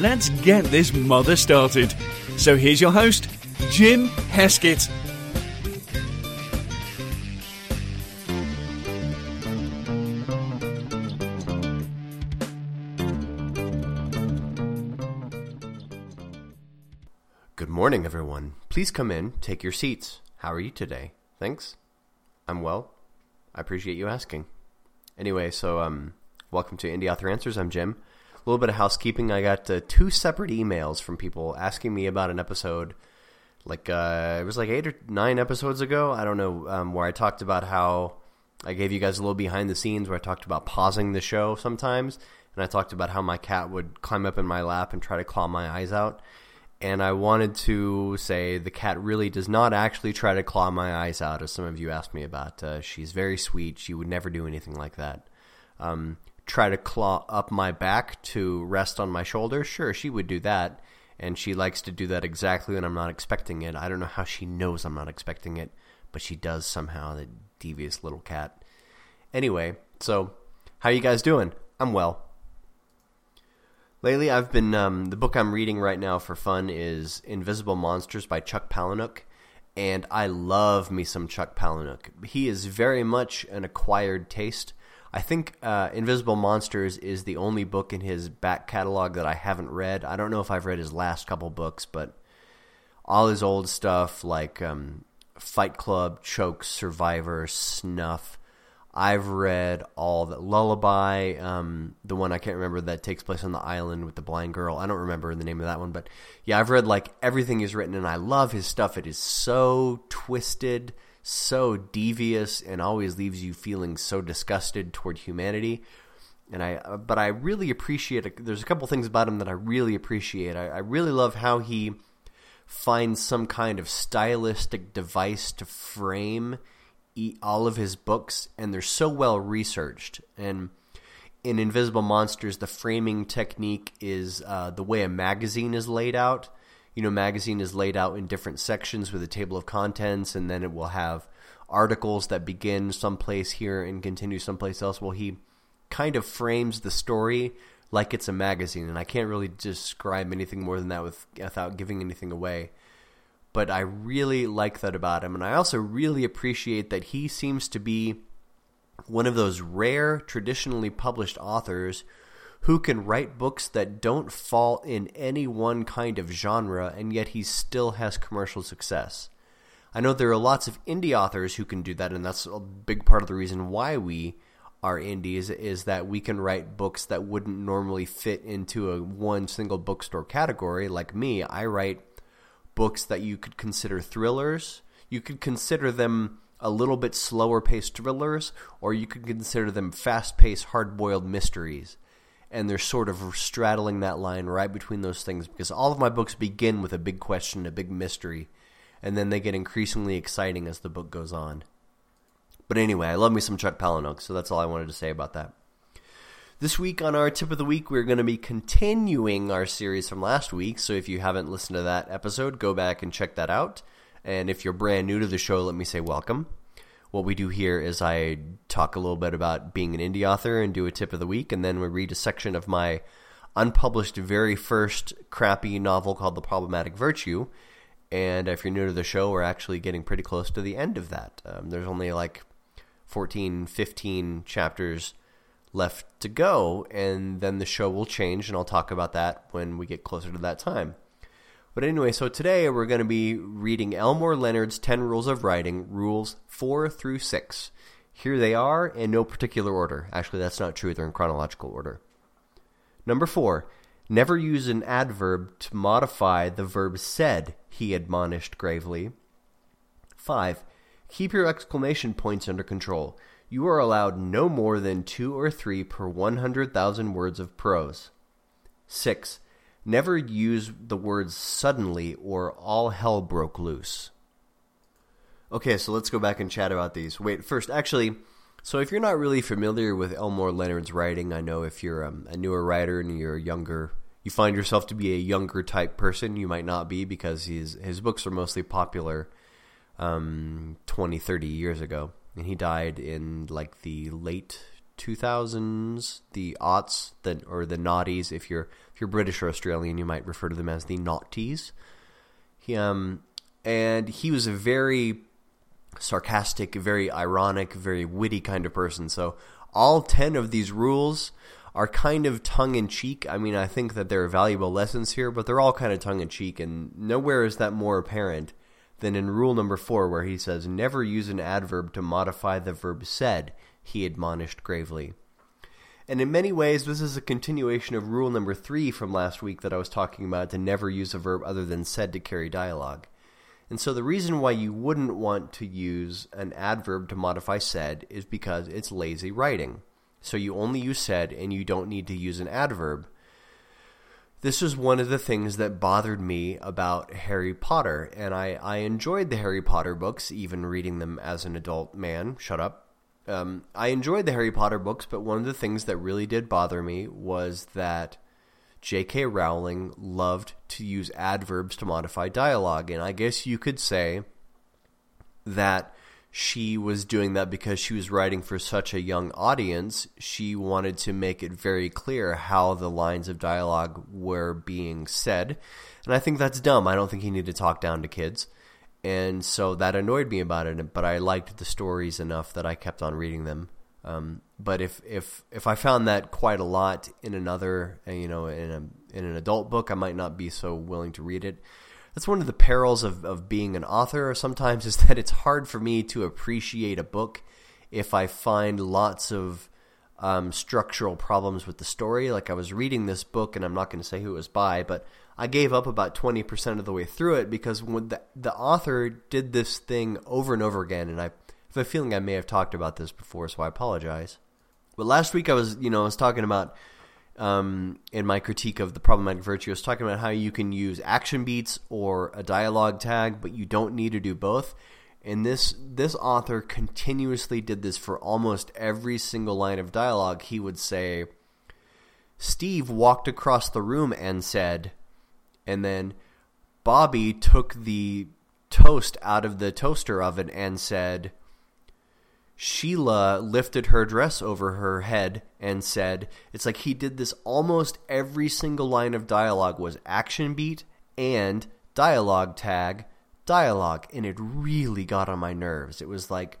let's get this mother started. So here's your host, Jim Heskett. Good morning, everyone. Please come in, take your seats. How are you today? Thanks. I'm well. I appreciate you asking. Anyway, so um, welcome to Indie Author Answers. I'm Jim. A little bit of housekeeping. I got uh, two separate emails from people asking me about an episode. Like uh, it was like eight or nine episodes ago. I don't know um, where I talked about how I gave you guys a little behind the scenes where I talked about pausing the show sometimes, and I talked about how my cat would climb up in my lap and try to claw my eyes out and I wanted to say the cat really does not actually try to claw my eyes out, as some of you asked me about. Uh, she's very sweet. She would never do anything like that. Um, try to claw up my back to rest on my shoulder? Sure, she would do that. And she likes to do that exactly when I'm not expecting it. I don't know how she knows I'm not expecting it, but she does somehow, the devious little cat. Anyway, so how you guys doing? I'm well. Lately, I've been um, the book I'm reading right now for fun is Invisible Monsters by Chuck Palahniuk, and I love me some Chuck Palahniuk. He is very much an acquired taste. I think uh, Invisible Monsters is the only book in his back catalog that I haven't read. I don't know if I've read his last couple books, but all his old stuff like um, Fight Club, Choke, Survivor, Snuff I've read all the Lullaby, um, the one I can't remember that takes place on the island with the blind girl. I don't remember the name of that one, but yeah, I've read like everything he's written, and I love his stuff. It is so twisted, so devious, and always leaves you feeling so disgusted toward humanity. And I, uh, but I really appreciate. There's a couple things about him that I really appreciate. I, I really love how he finds some kind of stylistic device to frame all of his books, and they're so well researched. And in Invisible Monsters, the framing technique is uh, the way a magazine is laid out. You know, magazine is laid out in different sections with a table of contents, and then it will have articles that begin someplace here and continue someplace else. Well, he kind of frames the story like it's a magazine, and I can't really describe anything more than that with, without giving anything away but I really like that about him. And I also really appreciate that he seems to be one of those rare, traditionally published authors who can write books that don't fall in any one kind of genre, and yet he still has commercial success. I know there are lots of indie authors who can do that, and that's a big part of the reason why we are indies is that we can write books that wouldn't normally fit into a one single bookstore category. Like me, I write books that you could consider thrillers. You could consider them a little bit slower paced thrillers, or you could consider them fast paced, hard boiled mysteries. And they're sort of straddling that line right between those things because all of my books begin with a big question, a big mystery, and then they get increasingly exciting as the book goes on. But anyway, I love me some Chuck Palahniuk, so that's all I wanted to say about that. This week on our tip of the week, we're going to be continuing our series from last week. So if you haven't listened to that episode, go back and check that out. And if you're brand new to the show, let me say welcome. What we do here is I talk a little bit about being an indie author and do a tip of the week, and then we read a section of my unpublished very first crappy novel called The Problematic Virtue. And if you're new to the show, we're actually getting pretty close to the end of that. Um, there's only like 14, 15 chapters left to go, and then the show will change, and I'll talk about that when we get closer to that time. But anyway, so today we're going to be reading Elmore Leonard's 10 Rules of Writing, Rules 4 through 6. Here they are in no particular order. Actually, that's not true. They're in chronological order. Number 4. Never use an adverb to modify the verb said, he admonished gravely. 5. Keep your exclamation points under control you are allowed no more than two or three per 100,000 words of prose. 6. Never use the words suddenly or all hell broke loose. Okay, so let's go back and chat about these. Wait, first, actually, so if you're not really familiar with Elmore Leonard's writing, I know if you're um, a newer writer and you're younger, you find yourself to be a younger type person. You might not be because his his books are mostly popular um, 20, 30 years ago, and he died in like the late 2000s, the aughts, the or the noughties. If you're if you're British or Australian, you might refer to them as the noughties. He um and he was a very sarcastic, very ironic, very witty kind of person. So all 10 of these rules are kind of tongue in cheek. I mean, I think that there are valuable lessons here, but they're all kind of tongue in cheek, and nowhere is that more apparent than in rule number four, where he says, Never use an adverb to modify the verb said, he admonished gravely. And in many ways, this is a continuation of rule number three from last week that I was talking about to never use a verb other than said to carry dialogue. And so the reason why you wouldn't want to use an adverb to modify said is because it's lazy writing. So you only use said and you don't need to use an adverb. This is one of the things that bothered me about Harry Potter, and I, I enjoyed the Harry Potter books, even reading them as an adult man. Shut up. Um, I enjoyed the Harry Potter books, but one of the things that really did bother me was that J.K. Rowling loved to use adverbs to modify dialogue, and I guess you could say that she was doing that because she was writing for such a young audience. She wanted to make it very clear how the lines of dialogue were being said, and I think that's dumb. I don't think you need to talk down to kids, and so that annoyed me about it. But I liked the stories enough that I kept on reading them. Um, but if if if I found that quite a lot in another, uh, you know, in a in an adult book, I might not be so willing to read it. That's one of the perils of of being an author. Sometimes is that it's hard for me to appreciate a book if I find lots of um, structural problems with the story. Like I was reading this book, and I'm not going to say who it was by, but I gave up about 20% of the way through it because when the, the author did this thing over and over again, and I have a feeling I may have talked about this before, so I apologize. But last week I was, you know, I was talking about um, in my critique of the problematic virtue, I was talking about how you can use action beats or a dialogue tag, but you don't need to do both. And this this author continuously did this for almost every single line of dialogue. He would say, "Steve walked across the room and said," and then Bobby took the toast out of the toaster oven and said Sheila lifted her dress over her head and said, it's like he did this almost every single line of dialogue was action beat and dialogue tag dialogue. And it really got on my nerves. It was like,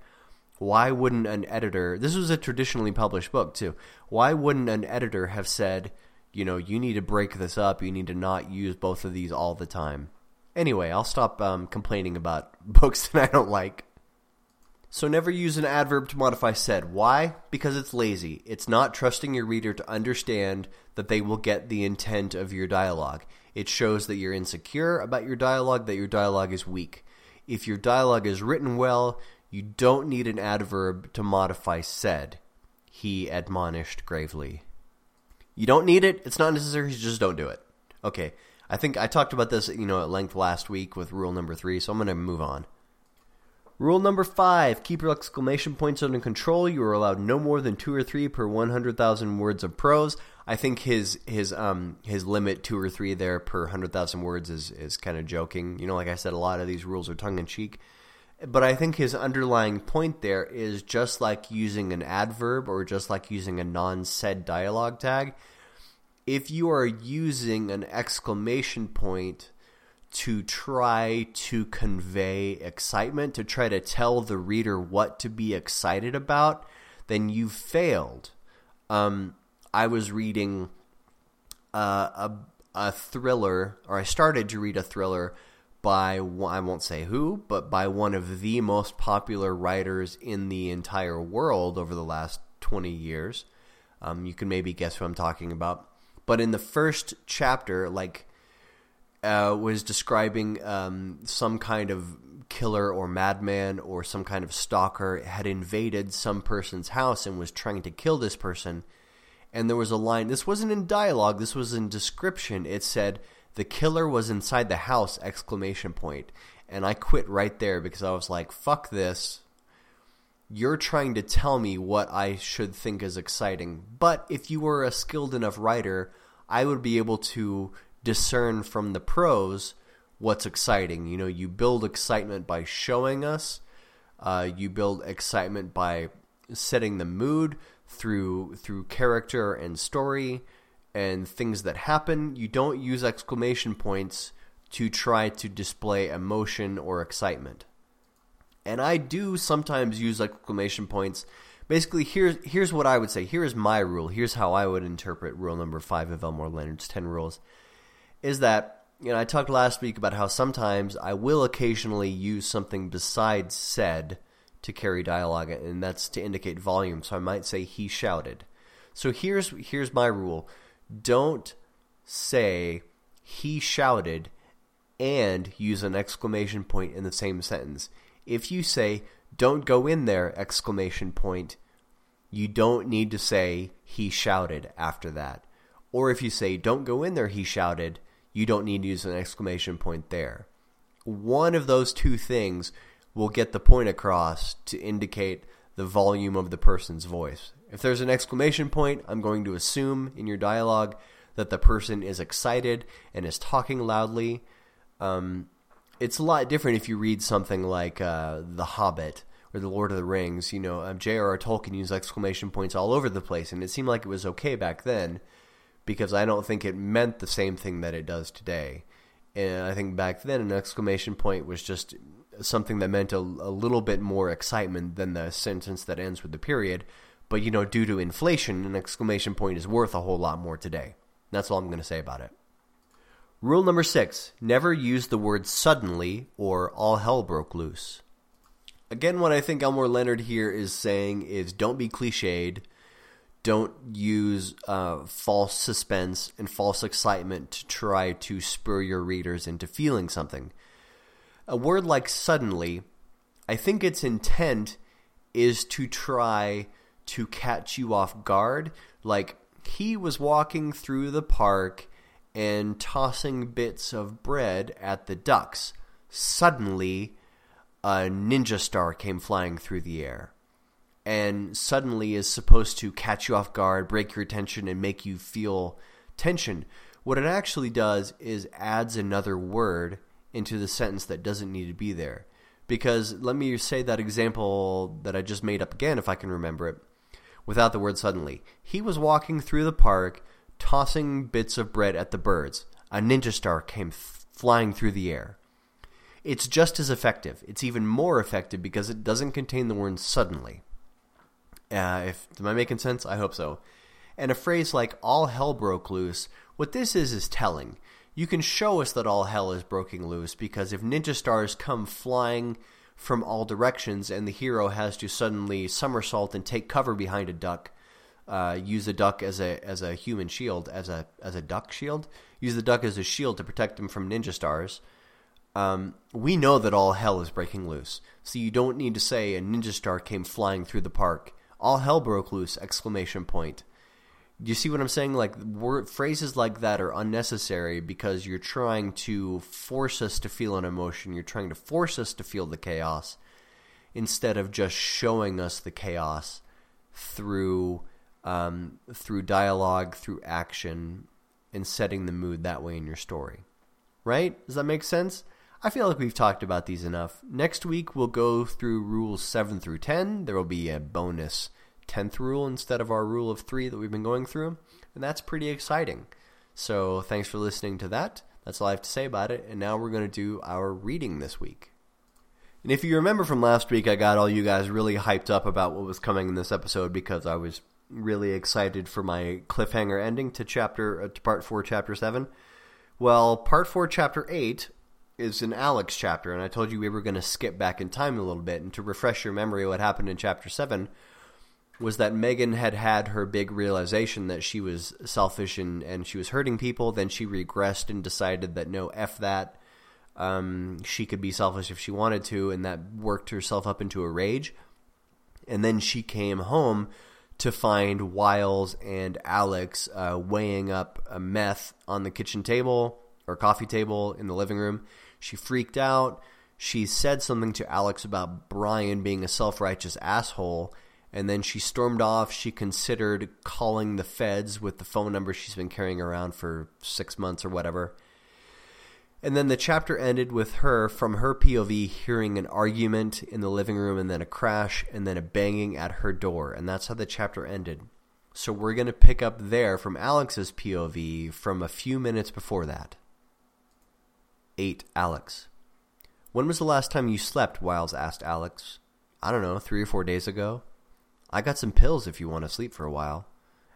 why wouldn't an editor, this was a traditionally published book too, why wouldn't an editor have said, you know, you need to break this up, you need to not use both of these all the time. Anyway, I'll stop um, complaining about books that I don't like. So never use an adverb to modify said. Why? Because it's lazy. It's not trusting your reader to understand that they will get the intent of your dialogue. It shows that you're insecure about your dialogue, that your dialogue is weak. If your dialogue is written well, you don't need an adverb to modify said. He admonished gravely. You don't need it. It's not necessary. Just don't do it. Okay. I think I talked about this, you know, at length last week with rule number three, so I'm going to move on. Rule number five, keep your exclamation points under control. You are allowed no more than two or three per 100,000 words of prose. I think his his um his limit two or three there per 100,000 words is is kind of joking. You know, like I said, a lot of these rules are tongue in cheek. But I think his underlying point there is just like using an adverb or just like using a non-said dialogue tag. If you are using an exclamation point to try to convey excitement, to try to tell the reader what to be excited about, then you've failed. Um, I was reading uh, a, a thriller, or I started to read a thriller by, I won't say who, but by one of the most popular writers in the entire world over the last 20 years. Um, you can maybe guess who I'm talking about. But in the first chapter, like uh, was describing um, some kind of killer or madman or some kind of stalker had invaded some person's house and was trying to kill this person. and there was a line. This wasn't in dialogue. This was in description. It said, "The killer was inside the house!" Exclamation point. And I quit right there because I was like, "Fuck this." You're trying to tell me what I should think is exciting. But if you were a skilled enough writer, I would be able to discern from the prose what's exciting. You know, you build excitement by showing us. Uh, you build excitement by setting the mood through through character and story and things that happen. You don't use exclamation points to try to display emotion or excitement. And I do sometimes use exclamation points. Basically, here's here's what I would say. Here is my rule. Here's how I would interpret rule number five of Elmore Leonard's ten rules. Is that you know I talked last week about how sometimes I will occasionally use something besides said to carry dialogue, and that's to indicate volume. So I might say he shouted. So here's here's my rule: don't say he shouted and use an exclamation point in the same sentence. If you say don't go in there exclamation point, you don't need to say he shouted after that. Or if you say don't go in there he shouted, you don't need to use an exclamation point there. One of those two things will get the point across to indicate the volume of the person's voice. If there's an exclamation point, I'm going to assume in your dialogue that the person is excited and is talking loudly. Um, it's a lot different if you read something like uh, The Hobbit or The Lord of the Rings. You know, um, J.R.R. Tolkien used exclamation points all over the place, and it seemed like it was okay back then because I don't think it meant the same thing that it does today. And I think back then an exclamation point was just something that meant a, a little bit more excitement than the sentence that ends with the period. But, you know, due to inflation, an exclamation point is worth a whole lot more today. That's all I'm going to say about it. Rule number six, never use the word suddenly or all hell broke loose. Again, what I think Elmore Leonard here is saying is don't be cliched. Don't use uh, false suspense and false excitement to try to spur your readers into feeling something a word like suddenly, I think its intent is to try to catch you off guard. Like, he was walking through the park and tossing bits of bread at the ducks. Suddenly, a ninja star came flying through the air. And suddenly is supposed to catch you off guard, break your attention, and make you feel tension. What it actually does is adds another word into the sentence that doesn't need to be there. Because let me say that example that I just made up again, if I can remember it, without the word suddenly. He was walking through the park, tossing bits of bread at the birds. A ninja star came flying through the air. It's just as effective. It's even more effective because it doesn't contain the word suddenly. Uh, if Am I making sense? I hope so. And a phrase like all hell broke loose, what this is is telling you can show us that all hell is broken loose because if ninja stars come flying from all directions and the hero has to suddenly somersault and take cover behind a duck, uh, use the duck as a as a human shield, as a as a duck shield, use the duck as a shield to protect him from ninja stars. Um, we know that all hell is breaking loose, so you don't need to say a ninja star came flying through the park. All hell broke loose! Exclamation point. Do you see what I'm saying? Like word, phrases like that are unnecessary because you're trying to force us to feel an emotion. You're trying to force us to feel the chaos instead of just showing us the chaos through um, through dialogue, through action, and setting the mood that way in your story. Right? Does that make sense? I feel like we've talked about these enough. Next week we'll go through rules 7 through 10. There will be a bonus 10th rule instead of our rule of three that we've been going through. And that's pretty exciting. So thanks for listening to that. That's all I have to say about it. And now we're going to do our reading this week. And if you remember from last week, I got all you guys really hyped up about what was coming in this episode because I was really excited for my cliffhanger ending to chapter uh, to part 4 chapter 7. Well, part 4 chapter 8 is an Alex chapter and I told you we were going to skip back in time a little bit and to refresh your memory what happened in chapter 7 was that Megan had had her big realization that she was selfish and, and she was hurting people. Then she regressed and decided that no, F that. Um, she could be selfish if she wanted to, and that worked herself up into a rage. And then she came home to find Wiles and Alex uh, weighing up a meth on the kitchen table or coffee table in the living room. She freaked out. She said something to Alex about Brian being a self-righteous asshole, and then she stormed off. She considered calling the feds with the phone number she's been carrying around for six months or whatever. And then the chapter ended with her, from her POV, hearing an argument in the living room and then a crash and then a banging at her door. And that's how the chapter ended. So we're going to pick up there from Alex's POV from a few minutes before that. 8. Alex. When was the last time you slept? Wiles asked Alex. I don't know, three or four days ago. I got some pills if you want to sleep for a while.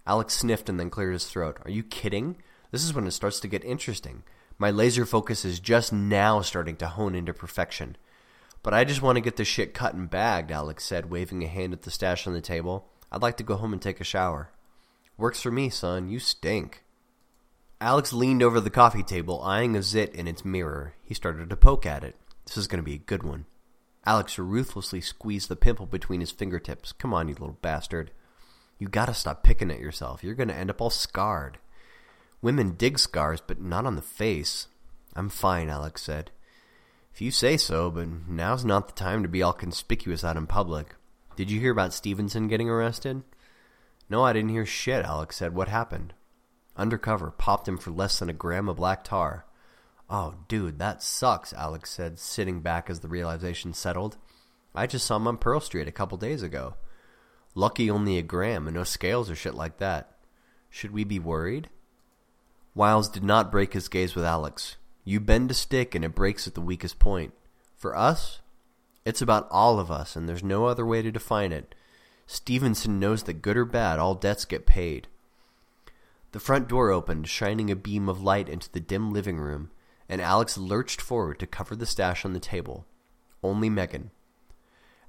Alex sniffed and then cleared his throat. Are you kidding? This is when it starts to get interesting. My laser focus is just now starting to hone into perfection. But I just want to get this shit cut and bagged, Alex said, waving a hand at the stash on the table. I'd like to go home and take a shower. Works for me, son. You stink. Alex leaned over the coffee table, eyeing a zit in its mirror. He started to poke at it. This is going to be a good one. Alex ruthlessly squeezed the pimple between his fingertips. Come on, you little bastard. You gotta stop picking at yourself. You're gonna end up all scarred. Women dig scars, but not on the face. I'm fine, Alex said. If you say so, but now's not the time to be all conspicuous out in public. Did you hear about Stevenson getting arrested? No, I didn't hear shit, Alex said. What happened? Undercover, popped him for less than a gram of black tar. Oh, dude, that sucks, Alex said, sitting back as the realization settled. I just saw him on Pearl Street a couple days ago. Lucky only a gram and no scales or shit like that. Should we be worried? Wiles did not break his gaze with Alex. You bend a stick and it breaks at the weakest point. For us, it's about all of us, and there's no other way to define it. Stevenson knows that good or bad, all debts get paid. The front door opened, shining a beam of light into the dim living room, and Alex lurched forward to cover the stash on the table. Only Megan.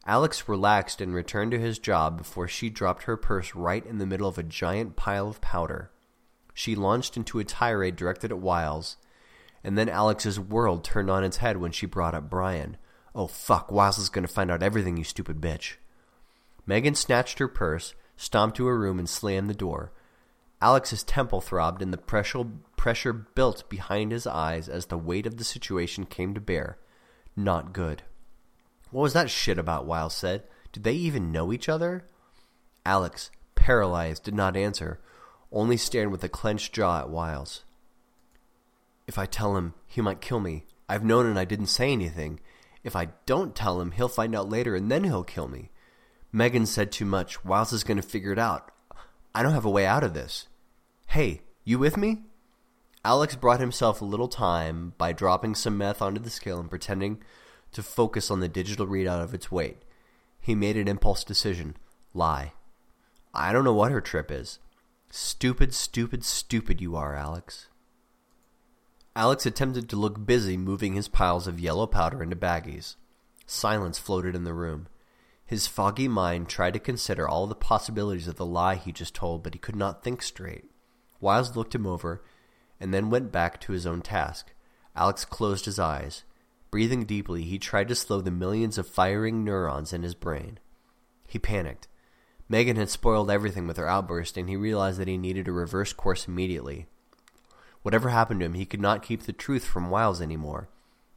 Alex relaxed and returned to his job before she dropped her purse right in the middle of a giant pile of powder she launched into a tirade directed at Wiles, and then Alex's world turned on its head when she brought up Brian. Oh fuck, Wiles is going to find out everything, you stupid bitch. Megan snatched her purse, stomped to her room, and slammed the door. Alex's temple throbbed and the pressure, pressure built behind his eyes as the weight of the situation came to bear. Not good. What was that shit about, Wiles said. Did they even know each other? Alex, paralyzed, did not answer, only stared with a clenched jaw at Wiles. If I tell him, he might kill me. I've known and I didn't say anything. If I don't tell him, he'll find out later and then he'll kill me. Megan said too much. Wiles is going to figure it out. I don't have a way out of this. Hey, you with me? Alex brought himself a little time by dropping some meth onto the scale and pretending to focus on the digital readout of its weight. He made an impulse decision. Lie. I don't know what her trip is. Stupid, stupid, stupid you are, Alex. Alex attempted to look busy moving his piles of yellow powder into baggies. Silence floated in the room. His foggy mind tried to consider all the possibilities of the lie he just told, but he could not think straight. Wiles looked him over, and then went back to his own task. Alex closed his eyes. Breathing deeply, he tried to slow the millions of firing neurons in his brain. He panicked. Megan had spoiled everything with her outburst, and he realized that he needed a reverse course immediately. Whatever happened to him, he could not keep the truth from Wiles anymore.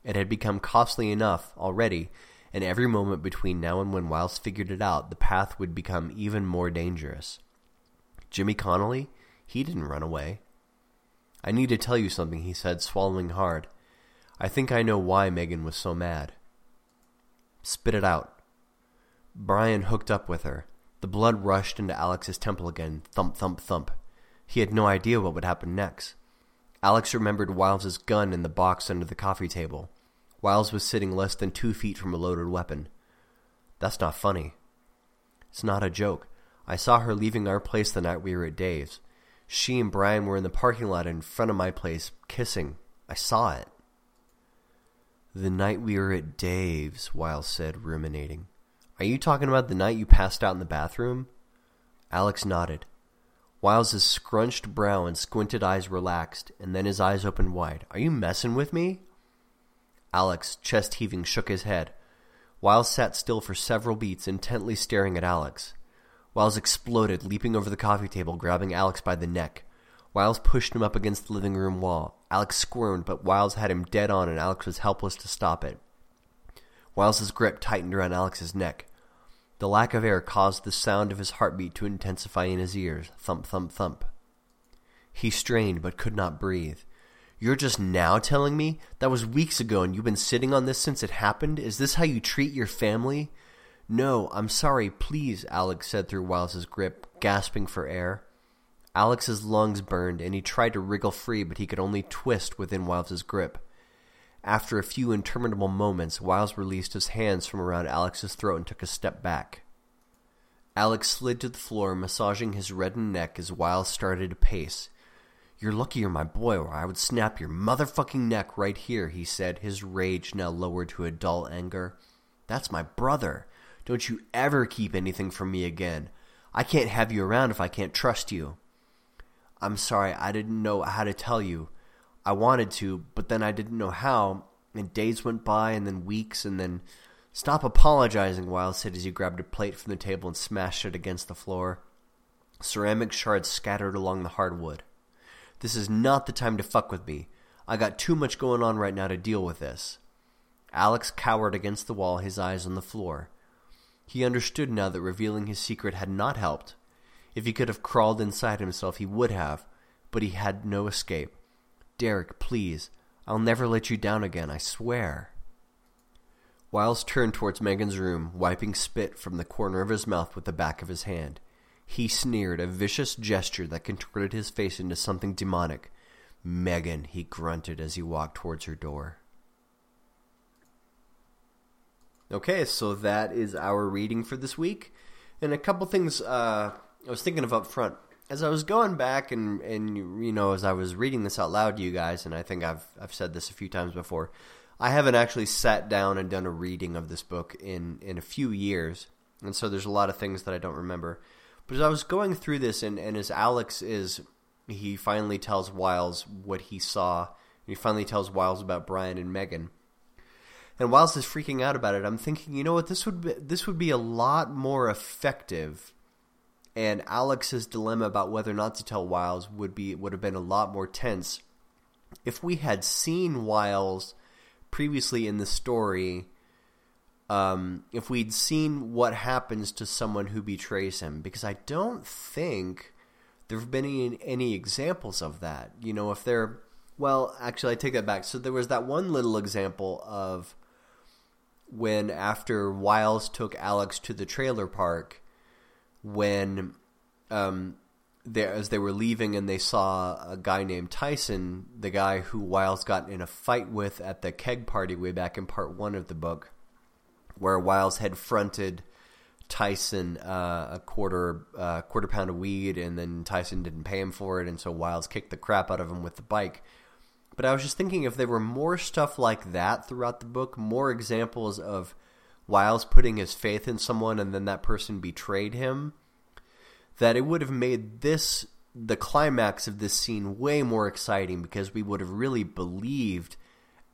It had become costly enough already, and every moment between now and when Wiles figured it out, the path would become even more dangerous. Jimmy Connolly? He didn't run away. I need to tell you something, he said, swallowing hard. I think I know why Megan was so mad. Spit it out. Brian hooked up with her. The blood rushed into Alex's temple again, thump, thump, thump. He had no idea what would happen next. Alex remembered Wiles's gun in the box under the coffee table. Wiles was sitting less than two feet from a loaded weapon. That's not funny. It's not a joke. I saw her leaving our place the night we were at Dave's. She and Brian were in the parking lot in front of my place, kissing. I saw it. The night we were at Dave's, Wiles said, ruminating. Are you talking about the night you passed out in the bathroom? Alex nodded. Wiles's scrunched brow and squinted eyes relaxed, and then his eyes opened wide. Are you messing with me? Alex, chest heaving, shook his head. Wiles sat still for several beats, intently staring at Alex. Wiles exploded, leaping over the coffee table, grabbing Alex by the neck. Wiles pushed him up against the living room wall. Alex squirmed, but Wiles had him dead on, and Alex was helpless to stop it. Wiles's grip tightened around Alex's neck. The lack of air caused the sound of his heartbeat to intensify in his ears. Thump, thump, thump. He strained, but could not breathe. You're just now telling me? That was weeks ago, and you've been sitting on this since it happened? Is this how you treat your family? No, I'm sorry, please, Alex said through Wiles's grip, gasping for air. Alex's lungs burned, and he tried to wriggle free, but he could only twist within Wiles's grip. After a few interminable moments, Wiles released his hands from around Alex's throat and took a step back. Alex slid to the floor, massaging his reddened neck as Wiles started to pace. You're lucky you're my boy, or I would snap your motherfucking neck right here, he said, his rage now lowered to a dull anger. That's my brother. Don't you ever keep anything from me again. I can't have you around if I can't trust you. I'm sorry, I didn't know how to tell you. I wanted to, but then I didn't know how, and days went by, and then weeks, and then... Stop apologizing, Wiles said as he grabbed a plate from the table and smashed it against the floor. Ceramic shards scattered along the hardwood. This is not the time to fuck with me. I got too much going on right now to deal with this. Alex cowered against the wall, his eyes on the floor. He understood now that revealing his secret had not helped. If he could have crawled inside himself, he would have, but he had no escape. Derek, please. I'll never let you down again, I swear. Wiles turned towards Megan's room, wiping spit from the corner of his mouth with the back of his hand. He sneered, a vicious gesture that contorted his face into something demonic. Megan, he grunted as he walked towards her door. Okay, so that is our reading for this week. And a couple things uh, I was thinking of up front. As I was going back and, and you know, as I was reading this out loud to you guys, and I think I've, I've said this a few times before, I haven't actually sat down and done a reading of this book in, in a few years. And so there's a lot of things that I don't remember. But as I was going through this, and, and as Alex is, he finally tells Wiles what he saw. he finally tells Wiles about Brian and Megan. And Wiles is freaking out about it. I'm thinking, you know what, this would be, this would be a lot more effective. And Alex's dilemma about whether or not to tell Wiles would be would have been a lot more tense if we had seen Wiles previously in the story um, if we'd seen what happens to someone who betrays him, because I don't think there have been any, any examples of that. You know, if they're well, actually, I take that back. So there was that one little example of when after Wiles took Alex to the trailer park, when um, they, as they were leaving and they saw a guy named Tyson, the guy who Wiles got in a fight with at the keg party way back in part one of the book where Wiles had fronted Tyson uh, a quarter uh, quarter pound of weed, and then Tyson didn't pay him for it, and so Wiles kicked the crap out of him with the bike. But I was just thinking if there were more stuff like that throughout the book, more examples of Wiles putting his faith in someone and then that person betrayed him, that it would have made this the climax of this scene way more exciting because we would have really believed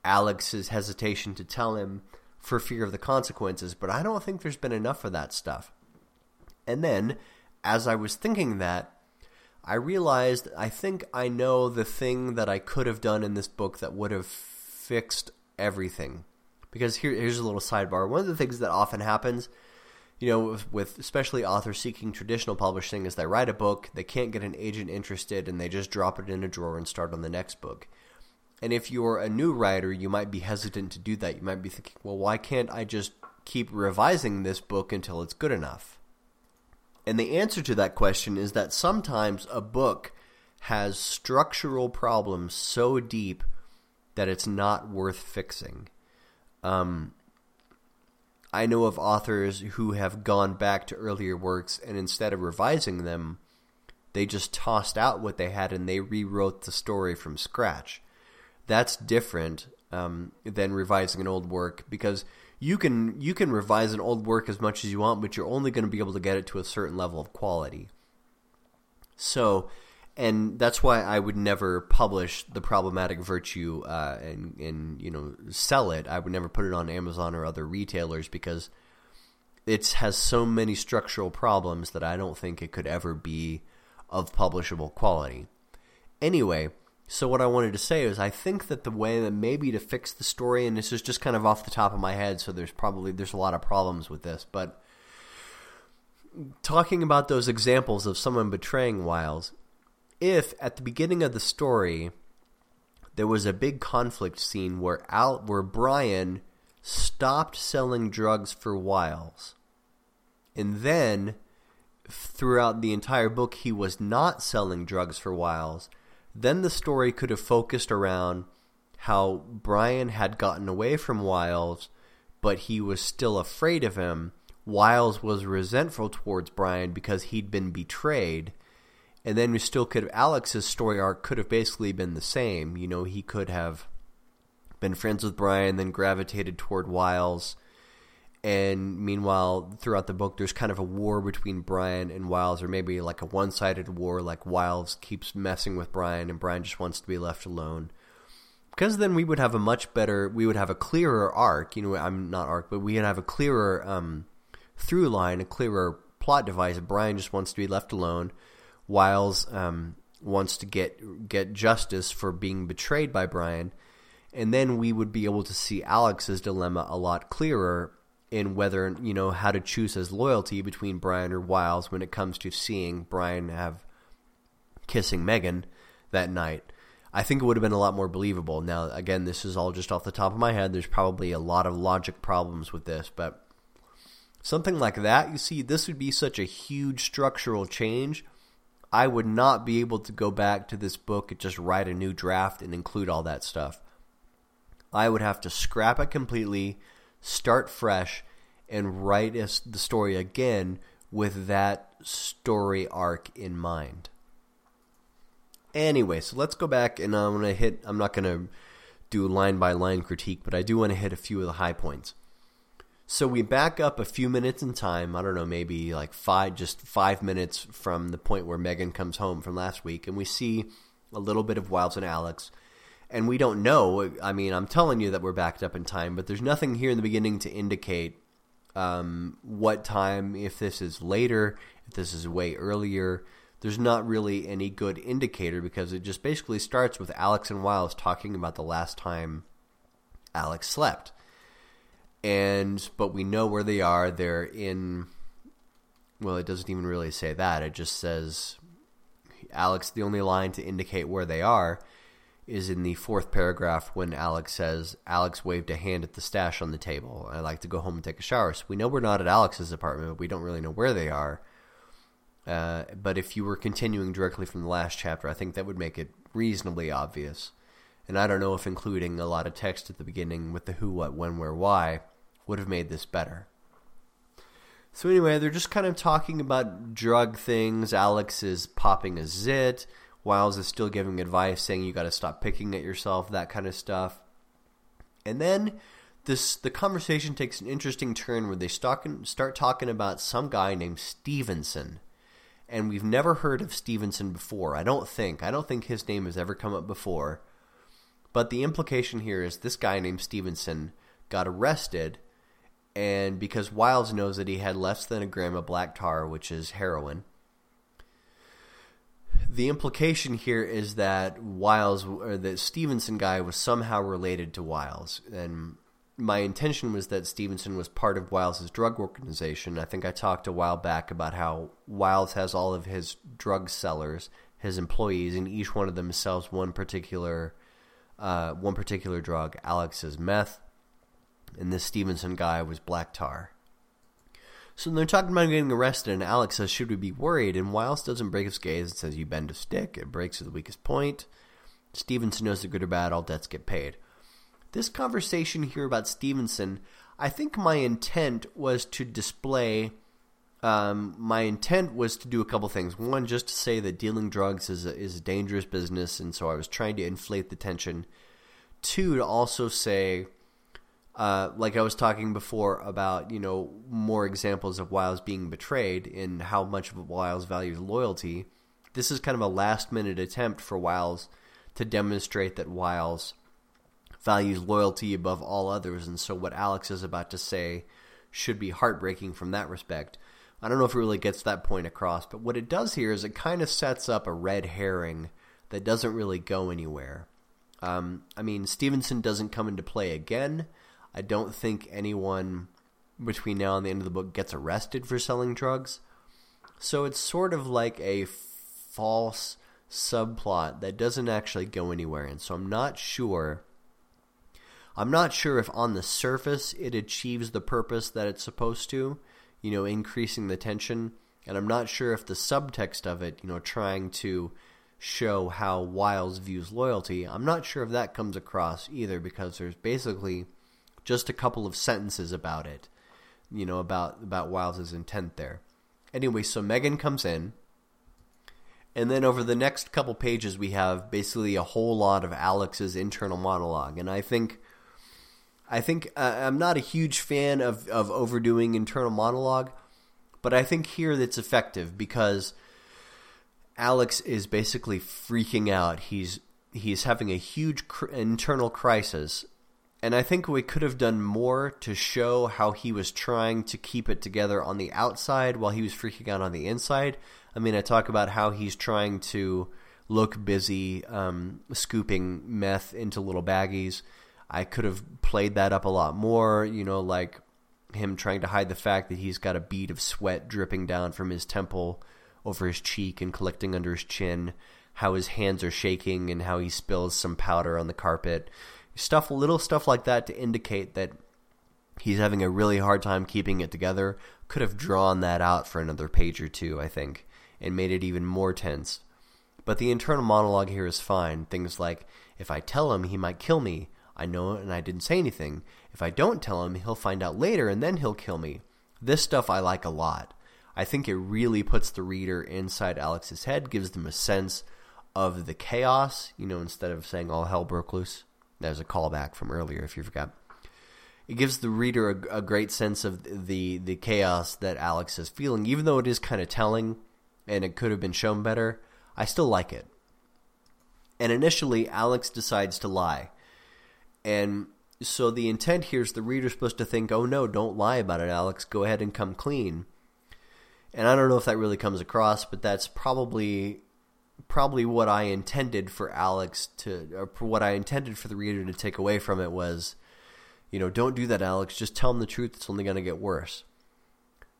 Alex's hesitation to tell him for fear of the consequences, but I don't think there's been enough of that stuff. And then, as I was thinking that, I realized I think I know the thing that I could have done in this book that would have fixed everything. Because here, here's a little sidebar. One of the things that often happens, you know, with, with especially authors seeking traditional publishing is they write a book, they can't get an agent interested, and they just drop it in a drawer and start on the next book. And if you're a new writer, you might be hesitant to do that. You might be thinking, well, why can't I just keep revising this book until it's good enough? And the answer to that question is that sometimes a book has structural problems so deep that it's not worth fixing. Um, I know of authors who have gone back to earlier works and instead of revising them, they just tossed out what they had and they rewrote the story from scratch that's different um, than revising an old work because you can you can revise an old work as much as you want, but you're only going to be able to get it to a certain level of quality. So, and that's why I would never publish the problematic virtue uh, and and you know sell it. I would never put it on Amazon or other retailers because it has so many structural problems that I don't think it could ever be of publishable quality. Anyway, so what I wanted to say is I think that the way that maybe to fix the story, and this is just kind of off the top of my head, so there's probably there's a lot of problems with this, but talking about those examples of someone betraying Wiles, if at the beginning of the story there was a big conflict scene where Al where Brian stopped selling drugs for Wiles and then throughout the entire book he was not selling drugs for Wiles, then the story could have focused around how Brian had gotten away from Wiles, but he was still afraid of him. Wiles was resentful towards Brian because he'd been betrayed. And then we still could have, Alex's story arc could have basically been the same. You know, he could have been friends with Brian, then gravitated toward Wiles, and meanwhile, throughout the book, there's kind of a war between Brian and Wiles, or maybe like a one-sided war, like Wiles keeps messing with Brian, and Brian just wants to be left alone. Because then we would have a much better, we would have a clearer arc, you know, I'm not arc, but we would have a clearer um, through line, a clearer plot device. Brian just wants to be left alone. Wiles um, wants to get get justice for being betrayed by Brian, and then we would be able to see Alex's dilemma a lot clearer in whether you know how to choose his loyalty between Brian or Wiles when it comes to seeing Brian have kissing Megan that night. I think it would have been a lot more believable. Now, again, this is all just off the top of my head. There's probably a lot of logic problems with this, but something like that, you see, this would be such a huge structural change. I would not be able to go back to this book and just write a new draft and include all that stuff. I would have to scrap it completely, start fresh, and write the story again with that story arc in mind. Anyway, so let's go back and I'm going to hit, I'm not going to do line by line critique, but I do want to hit a few of the high points. So we back up a few minutes in time, I don't know, maybe like five, just five minutes from the point where Megan comes home from last week, and we see a little bit of Wiles and Alex and we don't know. I mean, I'm telling you that we're backed up in time, but there's nothing here in the beginning to indicate um, what time, if this is later, if this is way earlier. There's not really any good indicator because it just basically starts with Alex and Wiles talking about the last time Alex slept. And but we know where they are. They're in well, it doesn't even really say that. It just says Alex the only line to indicate where they are is in the fourth paragraph when Alex says, Alex waved a hand at the stash on the table. I like to go home and take a shower. So we know we're not at Alex's apartment, but we don't really know where they are. Uh, but if you were continuing directly from the last chapter, I think that would make it reasonably obvious. And I don't know if including a lot of text at the beginning with the who, what, when, where, why would have made this better. So anyway, they're just kind of talking about drug things. Alex is popping a zit. Wiles is still giving advice, saying you got to stop picking at yourself, that kind of stuff. And then this the conversation takes an interesting turn where they start, start talking about some guy named Stevenson. And we've never heard of Stevenson before. I don't think. I don't think his name has ever come up before. But the implication here is this guy named Stevenson got arrested and because Wiles knows that he had less than a gram of black tar, which is heroin, the implication here is that Wiles or that Stevenson guy was somehow related to Wiles, and my intention was that Stevenson was part of Wiles's drug organization. I think I talked a while back about how Wiles has all of his drug sellers, his employees, and each one of them sells one particular uh, one particular drug. Alex is meth, and this Stevenson guy was black tar. So they're talking about getting arrested, and Alex says, should we be worried? And Wiles doesn't break his gaze and says, you bend a stick. It breaks at the weakest point. Stevenson knows the good or bad, all debts get paid. This conversation here about Stevenson, I think my intent was to display... Um, my intent was to do a couple things. One, just to say that dealing drugs is a, is a dangerous business, and so I was trying to inflate the tension. Two, to also say uh, like I was talking before about, you know, more examples of Wiles being betrayed and how much of Wiles values loyalty. This is kind of a last-minute attempt for Wiles to demonstrate that Wiles values loyalty above all others. And so what Alex is about to say should be heartbreaking from that respect. I don't know if it really gets that point across, but what it does here is it kind of sets up a red herring that doesn't really go anywhere. Um, I mean, Stevenson doesn't come into play again. I don't think anyone between now and the end of the book gets arrested for selling drugs. So it's sort of like a false subplot that doesn't actually go anywhere. And so I'm not sure. I'm not sure if on the surface it achieves the purpose that it's supposed to, you know, increasing the tension. And I'm not sure if the subtext of it, you know, trying to show how Wiles views loyalty, I'm not sure if that comes across either because there's basically just a couple of sentences about it, you know, about, about Wiles' intent there. Anyway, so Megan comes in, and then over the next couple pages we have basically a whole lot of Alex's internal monologue, and I think... I think uh, I'm not a huge fan of, of overdoing internal monologue, but I think here that's effective because Alex is basically freaking out. He's he's having a huge cr internal crisis. And I think we could have done more to show how he was trying to keep it together on the outside while he was freaking out on the inside. I mean, I talk about how he's trying to look busy um, scooping meth into little baggies. I could have played that up a lot more, you know, like him trying to hide the fact that he's got a bead of sweat dripping down from his temple over his cheek and collecting under his chin, how his hands are shaking and how he spills some powder on the carpet. Stuff, little stuff like that to indicate that he's having a really hard time keeping it together. Could have drawn that out for another page or two, I think, and made it even more tense. But the internal monologue here is fine. Things like, if I tell him, he might kill me. I know it and I didn't say anything. If I don't tell him, he'll find out later and then he'll kill me. This stuff I like a lot. I think it really puts the reader inside Alex's head, gives them a sense of the chaos, you know, instead of saying all hell broke loose. There's a callback from earlier if you forgot. It gives the reader a, a great sense of the, the chaos that Alex is feeling. Even though it is kind of telling and it could have been shown better, I still like it. And initially, Alex decides to lie. And so the intent here is the reader's supposed to think, oh no, don't lie about it, Alex. Go ahead and come clean. And I don't know if that really comes across, but that's probably probably what I intended for Alex to, or what I intended for the reader to take away from it was, you know, don't do that, Alex. Just tell him the truth. It's only going to get worse.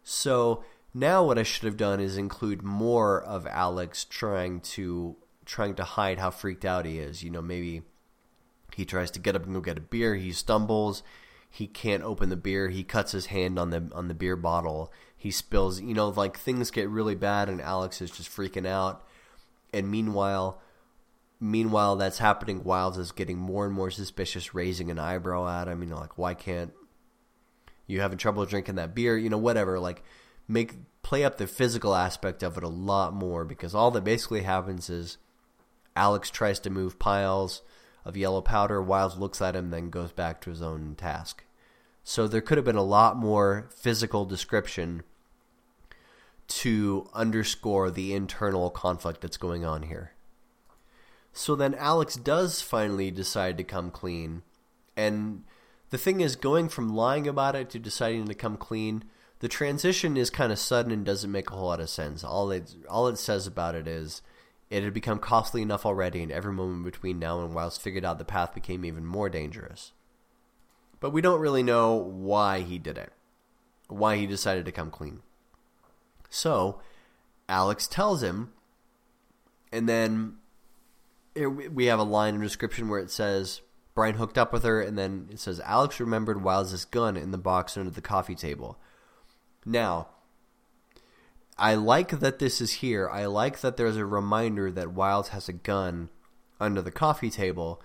So now what I should have done is include more of Alex trying to trying to hide how freaked out he is. You know, maybe he tries to get up and go get a beer. He stumbles. He can't open the beer. He cuts his hand on the on the beer bottle he spills, you know, like things get really bad and Alex is just freaking out. And meanwhile, meanwhile that's happening, Wiles is getting more and more suspicious, raising an eyebrow at him, you know, like why can't you having trouble drinking that beer, you know, whatever, like make play up the physical aspect of it a lot more because all that basically happens is Alex tries to move piles of yellow powder, Wiles looks at him, then goes back to his own task. So there could have been a lot more physical description to underscore the internal conflict that's going on here. So then Alex does finally decide to come clean. And the thing is, going from lying about it to deciding to come clean, the transition is kind of sudden and doesn't make a whole lot of sense. All it, all it says about it is, it had become costly enough already, and every moment between now and Wiles figured out the path became even more dangerous. But we don't really know why he did it. Why he decided to come clean. So, Alex tells him, and then we have a line in description where it says, Brian hooked up with her, and then it says, Alex remembered Wiles' gun in the box under the coffee table. Now, I like that this is here. I like that there's a reminder that Wiles has a gun under the coffee table,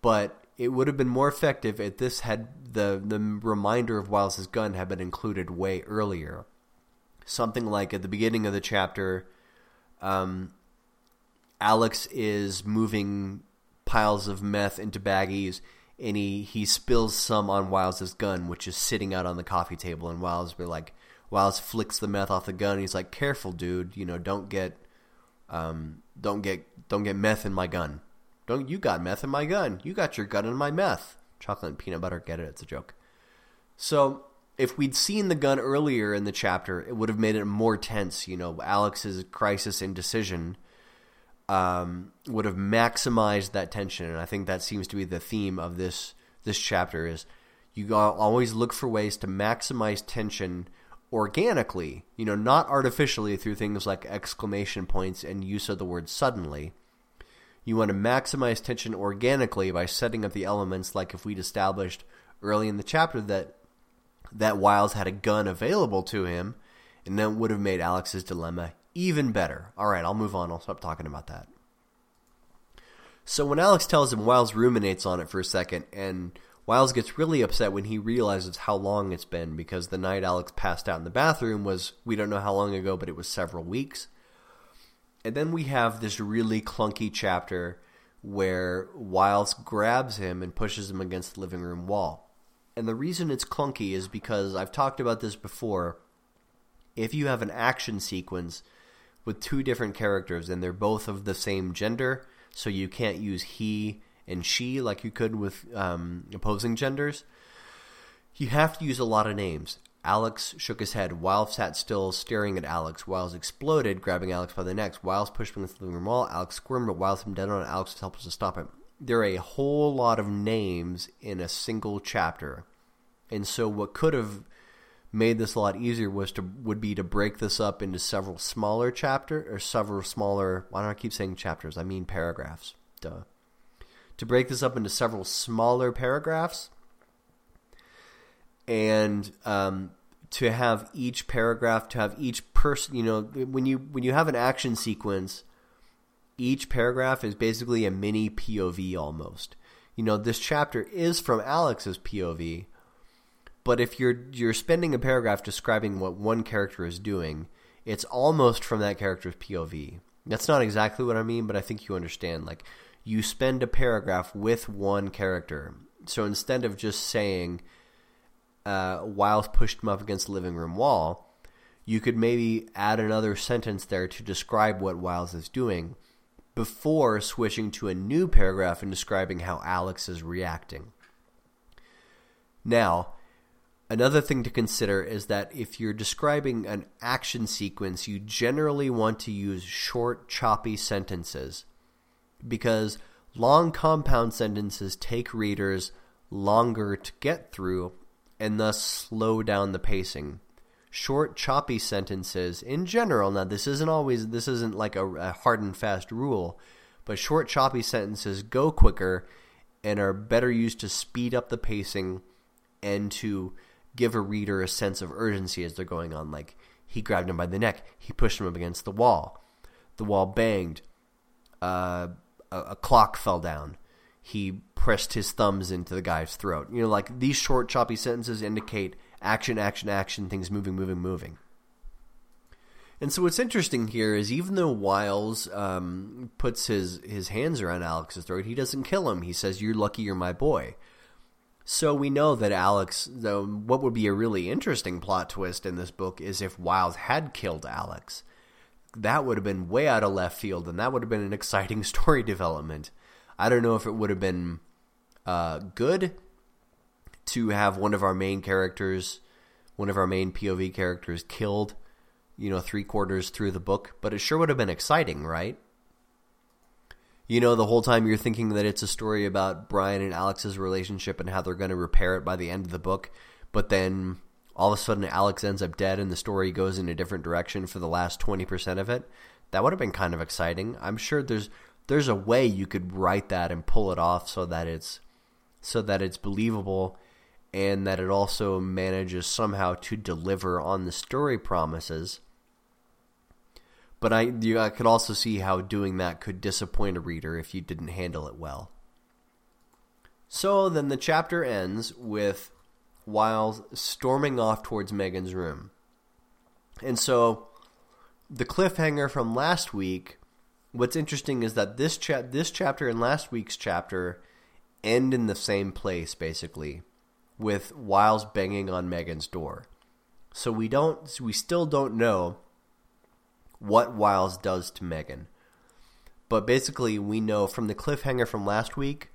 but it would have been more effective if this had the the reminder of Wiles' gun had been included way earlier. Something like at the beginning of the chapter, um, Alex is moving piles of meth into baggies, and he, he spills some on Wiles' gun, which is sitting out on the coffee table, and Wiles be like, Wiles flicks the meth off the gun, he's like, "Careful, dude, you know, don't get, um, don't get, don't get meth in my gun." Don't you got meth in my gun? You got your gun in my meth. Chocolate and peanut butter, get it? It's a joke. So if we'd seen the gun earlier in the chapter, it would have made it more tense. You know, Alex's crisis and decision um, would have maximized that tension, and I think that seems to be the theme of this this chapter. Is you always look for ways to maximize tension organically, you know, not artificially through things like exclamation points and use of the word suddenly. You want to maximize tension organically by setting up the elements like if we'd established early in the chapter that that Wiles had a gun available to him, and that would have made Alex's dilemma even better. All right, I'll move on. I'll stop talking about that. So when Alex tells him, Wiles ruminates on it for a second, and Wiles gets really upset when he realizes how long it's been because the night Alex passed out in the bathroom was, we don't know how long ago, but it was several weeks. And then we have this really clunky chapter where Wiles grabs him and pushes him against the living room wall. And the reason it's clunky is because I've talked about this before. If you have an action sequence with two different characters and they're both of the same gender, so you can't use he and she like you could with um, opposing genders, you have to use a lot of names. Alex shook his head. Wiles sat still, staring at Alex. Wiles exploded, grabbing Alex by the neck. Wiles pushed him against the living room wall. Alex squirmed, but Wiles him dead on. Alex was helpless to stop him there are a whole lot of names in a single chapter. And so what could have made this a lot easier was to would be to break this up into several smaller chapter or several smaller why don't I keep saying chapters? I mean paragraphs. Duh. To break this up into several smaller paragraphs and um, to have each paragraph to have each person you know when you when you have an action sequence each paragraph is basically a mini POV almost. You know, this chapter is from Alex's POV, but if you're you're spending a paragraph describing what one character is doing, it's almost from that character's POV. That's not exactly what I mean, but I think you understand. Like, you spend a paragraph with one character. So instead of just saying, uh, Wiles pushed him up against the living room wall, you could maybe add another sentence there to describe what Wiles is doing before switching to a new paragraph and describing how Alex is reacting. Now, another thing to consider is that if you're describing an action sequence, you generally want to use short, choppy sentences because long compound sentences take readers longer to get through and thus slow down the pacing short, choppy sentences in general. Now, this isn't always this isn't like a, a hard and fast rule, but short, choppy sentences go quicker and are better used to speed up the pacing and to give a reader a sense of urgency as they're going on. Like he grabbed him by the neck, he pushed him up against the wall, the wall banged, uh, a, a clock fell down. He pressed his thumbs into the guy's throat. You know, like these short, choppy sentences indicate action, action, action, things moving, moving, moving. And so what's interesting here is even though Wiles um, puts his, his hands around Alex's throat, he doesn't kill him. He says, you're lucky you're my boy. So we know that Alex, though, what would be a really interesting plot twist in this book is if Wiles had killed Alex. That would have been way out of left field, and that would have been an exciting story development. I don't know if it would have been uh, good to have one of our main characters, one of our main POV characters killed, you know, three quarters through the book, but it sure would have been exciting, right? You know, the whole time you're thinking that it's a story about Brian and Alex's relationship and how they're going to repair it by the end of the book, but then all of a sudden Alex ends up dead and the story goes in a different direction for the last 20% of it. That would have been kind of exciting. I'm sure there's there's a way you could write that and pull it off so that it's so that it's believable and that it also manages somehow to deliver on the story promises. But I, you, I could also see how doing that could disappoint a reader if you didn't handle it well. So then the chapter ends with Wiles storming off towards Megan's room. And so the cliffhanger from last week, what's interesting is that this cha this chapter and last week's chapter end in the same place, basically with Wiles banging on Megan's door. So we don't we still don't know what Wiles does to Megan. But basically we know from the cliffhanger from last week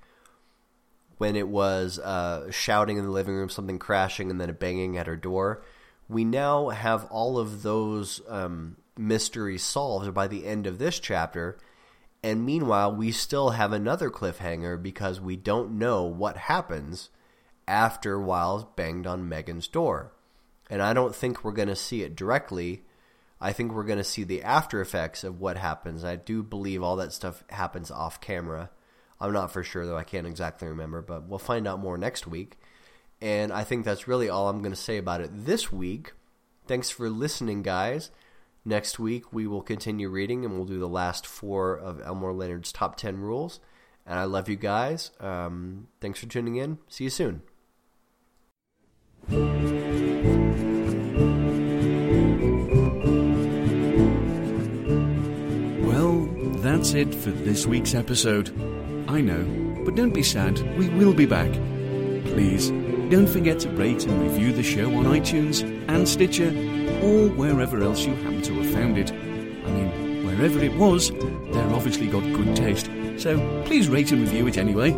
when it was uh, shouting in the living room, something crashing, and then a banging at her door. We now have all of those um, mysteries solved by the end of this chapter. And meanwhile, we still have another cliffhanger because we don't know what happens after Wiles banged on Megan's door. And I don't think we're going to see it directly. I think we're going to see the after effects of what happens. I do believe all that stuff happens off camera. I'm not for sure, though. I can't exactly remember, but we'll find out more next week. And I think that's really all I'm going to say about it this week. Thanks for listening, guys. Next week, we will continue reading and we'll do the last four of Elmore Leonard's top 10 rules. And I love you guys. Um, thanks for tuning in. See you soon. Well, that's it for this week's episode. I know, but don't be sad, we will be back. Please, don't forget to rate and review the show on iTunes and Stitcher, or wherever else you happen to have found it. I mean, wherever it was, they're obviously got good taste, so please rate and review it anyway.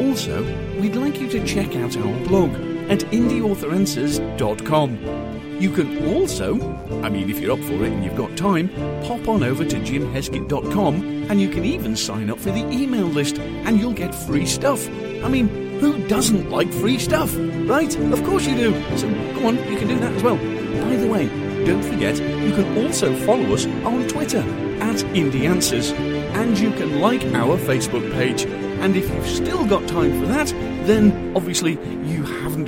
Also, we'd like you to check out our blog at indieauthoranswers.com. You can also, I mean, if you're up for it and you've got time, pop on over to jimheskett.com and you can even sign up for the email list and you'll get free stuff. I mean, who doesn't like free stuff, right? Of course you do. So go on, you can do that as well. By the way, don't forget, you can also follow us on Twitter at Indie Answers and you can like our Facebook page. And if you've still got time for that, then obviously you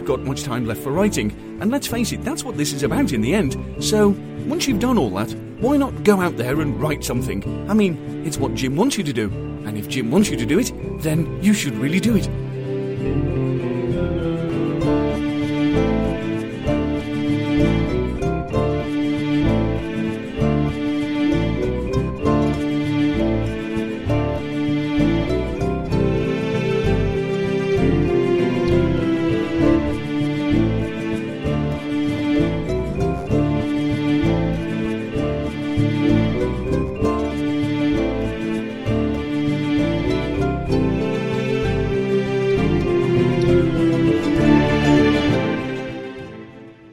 got much time left for writing. And let's face it, that's what this is about in the end. So, once you've done all that, why not go out there and write something? I mean, it's what Jim wants you to do. And if Jim wants you to do it, then you should really do it.